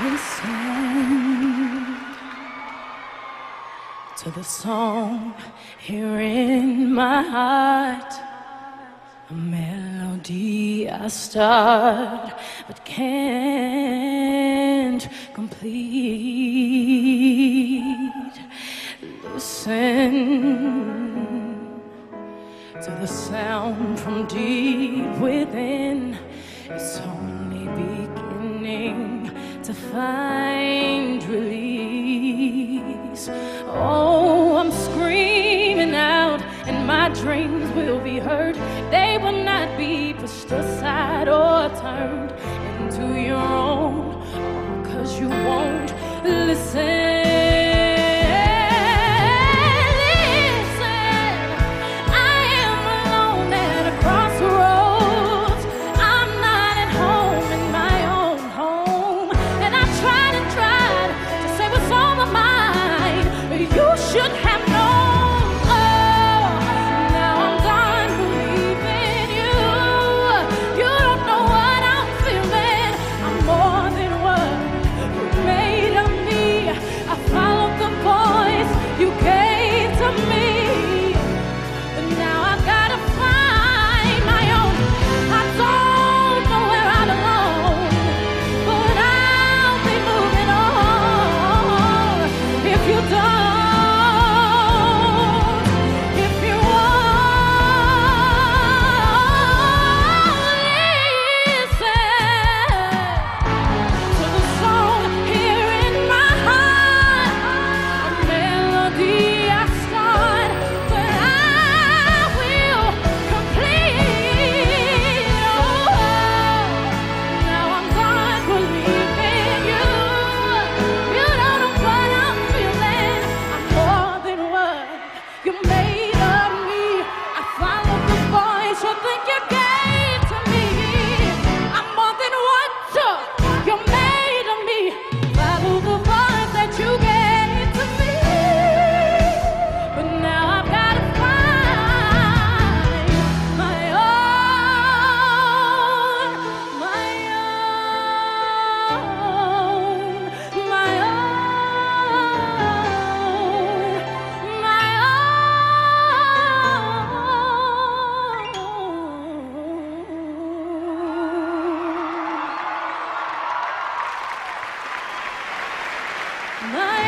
Listen to the song here in my heart. A melody I start but can't complete. Listen to the sound from deep within. It's only beginning find release. Oh, I'm screaming out, and my dreams will be heard. They will not be pushed aside or turned into your own, oh, cause you won't listen. My